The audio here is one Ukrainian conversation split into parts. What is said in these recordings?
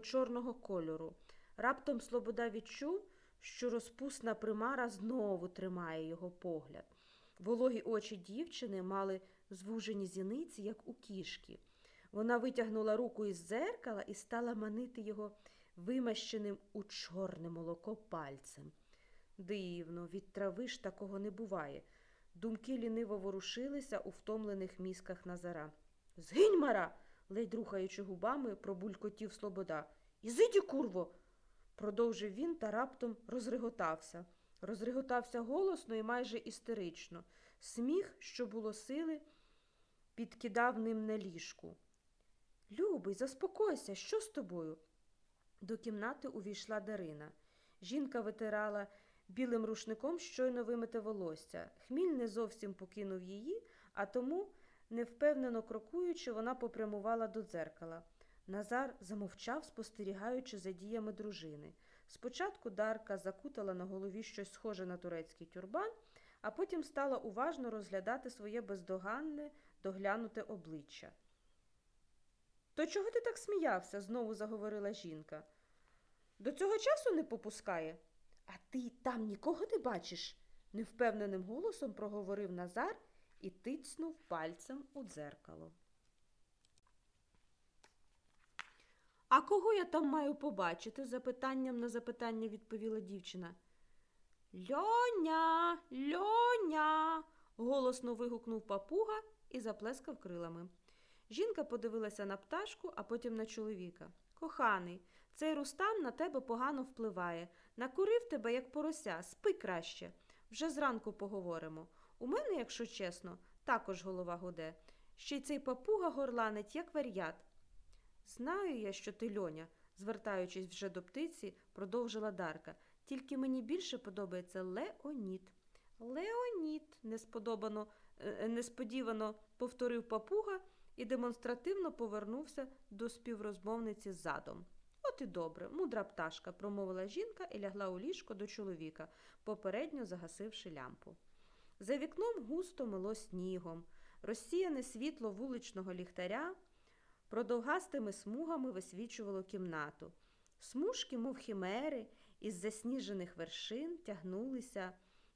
чорного кольору. Раптом Слобода відчув, що розпусна примара знову тримає його погляд. Вологі очі дівчини мали звужені зіниці, як у кішки. Вона витягнула руку із дзеркала і стала манити його вимащеним у чорне молоко пальцем. Дивно, від трави ж такого не буває. Думки ліниво ворушилися у втомлених мізках Назара. Згинь, мара, ледь рухаючи губами, пробулькотів Слобода. Ізиді, курво. продовжив він та раптом розреготався. Розреготався голосно і майже істерично. Сміх, що було сили, підкидав ним на ліжку. Любий, заспокойся, що з тобою? До кімнати увійшла Дарина. Жінка витирала білим рушником щойно вимите волосся. Хміль не зовсім покинув її, а тому, невпевнено крокуючи, вона попрямувала до дзеркала. Назар замовчав, спостерігаючи за діями дружини. Спочатку Дарка закутала на голові щось схоже на турецький тюрбан, а потім стала уважно розглядати своє бездоганне, доглянуте обличчя. То чого ти так сміявся? знову заговорила жінка. До цього часу не попускає. А ти там нікого не бачиш? невпевненим голосом проговорив Назар і тицнув пальцем у дзеркало. А кого я там маю побачити? запитанням на запитання відповіла дівчина. Льоня, льоня. голосно вигукнув папуга і заплескав крилами. Жінка подивилася на пташку, а потім на чоловіка. Коханий, цей рустам на тебе погано впливає. Накурив тебе, як порося, спи краще. Вже зранку поговоримо. У мене, якщо чесно, також голова гуде. Ще й цей папуга горланить, як вар'ят. Знаю я, що ти льоня, звертаючись вже до птиці, продовжила Дарка. Тільки мені більше подобається Леонід. Леонід, несподобано, е, несподівано повторив папуга і демонстративно повернувся до співрозмовниці задом. От і добре, мудра пташка, промовила жінка і лягла у ліжко до чоловіка, попередньо загасивши лямпу. За вікном густо мило снігом, розсіяне світло вуличного ліхтаря продовгастими смугами висвічувало кімнату. Смужки, мов хімери, із засніжених вершин тягнулися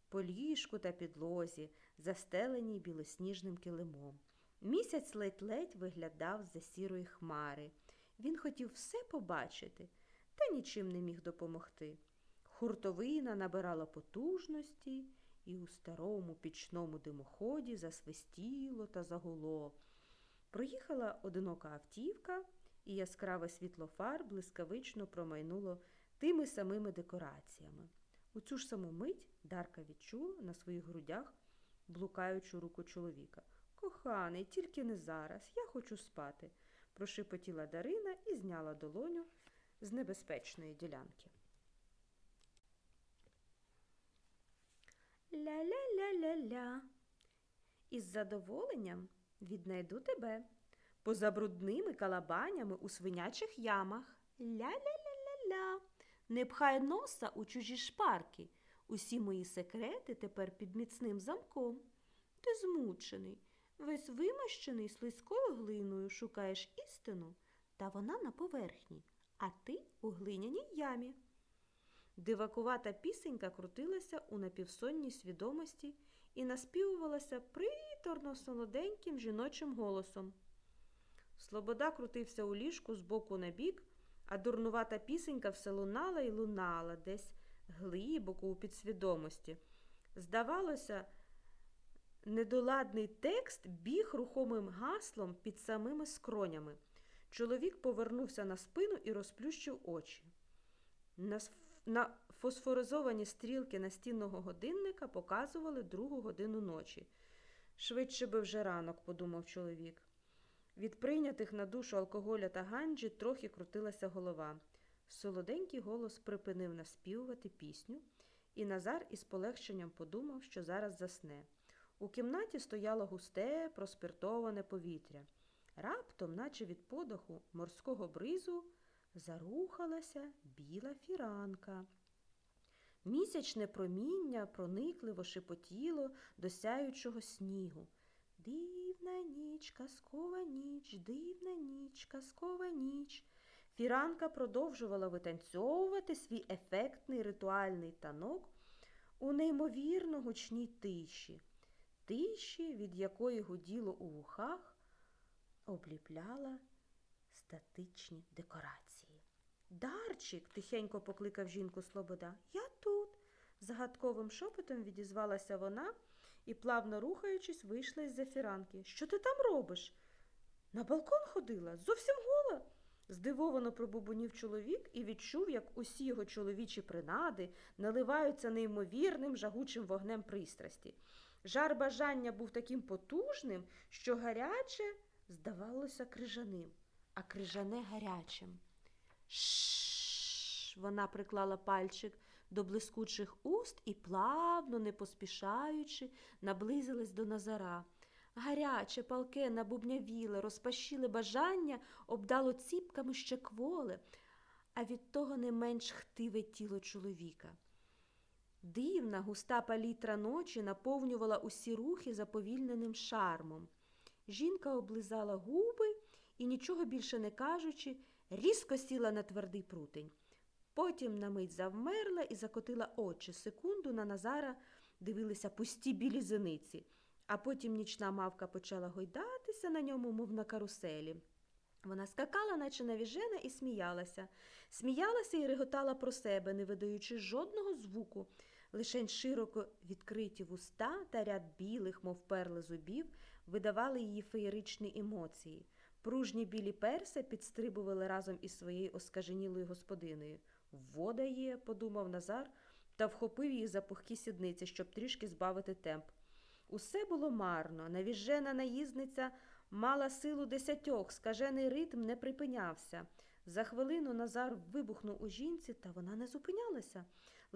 по ліжку та підлозі, застеленій білосніжним килимом. Місяць ледь-ледь виглядав з-за сірої хмари. Він хотів все побачити, та нічим не міг допомогти. Хуртовина набирала потужності, і у старому пічному димоході засвистіло та загуло. Проїхала одинока автівка, і яскраве світло фар блискавично промайнуло тими самими декораціями. У цю ж саму мить Дарка відчула на своїх грудях блукаючу руку чоловіка. Коханий, тільки не зараз, я хочу спати, прошепотіла Дарина і зняла долоню з небезпечної ділянки. Ля-ля-ля-ля-ля. Із задоволенням віднайду тебе поза брудними калабанями у свинячих ямах. Ля-ля-ля-ля-ля. Не пхай носа у чужі шпарки. Усі мої секрети тепер під міцним замком. Ти змучений, весь вимащений слизькою глиною шукаєш істину, та вона на поверхні, а ти у глиняній ямі. Дивакувата пісенька крутилася у напівсонній свідомості і наспівувалася приторно солоденьким жіночим голосом. Слобода крутився у ліжку з боку на бік, а дурнувата пісенька все лунала і лунала десь глибоко у підсвідомості. Здавалося, недоладний текст біг рухомим гаслом під самими скронями. Чоловік повернувся на спину і розплющив очі. На, на фосфоризовані стрілки настінного годинника показували другу годину ночі. Швидше би вже ранок, подумав чоловік. Від прийнятих на душу алкоголя та ганджі трохи крутилася голова. Солоденький голос припинив наспівувати пісню, і Назар із полегшенням подумав, що зараз засне. У кімнаті стояло густе, проспиртоване повітря. Раптом, наче від подоху морського бризу, зарухалася біла фіранка. Місячне проміння проникливо шепотіло до сяючого снігу. Дивна ніч, казкова ніч, дивна ніч, казкова ніч. Фіранка продовжувала витанцьовувати свій ефектний ритуальний танок у неймовірно гучній тиші, тиші, від якої гуділо у вухах, обліпляла статичні декорації. Дарчик, тихенько покликав жінку Слобода. Я тут. Загадковим шепотом відізвалася вона і, плавно рухаючись, вийшла із зафіранки. Що ти там робиш? На балкон ходила, зовсім гола. Здивовано пробубонів чоловік і відчув, як усі його чоловічі принади наливаються неймовірним жагучим вогнем пристрасті. Жар бажання був таким потужним, що гаряче здавалося крижаним, а крижане гарячим. Шш. Вона приклала пальчик до блискучих уст і плавно, не поспішаючи, наблизилась до Назара. Гаряче, палке, набубнявіле, розпашіле бажання обдало ціпками ще кволе, а від того не менш хтиве тіло чоловіка. Дивна, густа палітра ночі наповнювала усі рухи заповільненим шармом. Жінка облизала губи і, нічого більше не кажучи, різко сіла на твердий прутень. Потім на мить завмерла і закотила очі. Секунду на Назара дивилися пусті білі зениці, а потім нічна мавка почала гойдатися на ньому, мов на каруселі. Вона скакала, наче навіжена, і сміялася. Сміялася і реготала про себе, не видаючи жодного звуку. Лишень широко відкриті вуста та ряд білих, мов перли зубів, видавали її феєричні емоції. Пружні білі перси підстрибували разом із своєю оскаженілою господинею. Вода є, подумав Назар, та вхопив її за пухкі сідниці, щоб трішки збавити темп. Усе було марно. Навіжена наїзниця мала силу десятьох, скажений ритм не припинявся. За хвилину Назар вибухнув у жінці, та вона не зупинялася.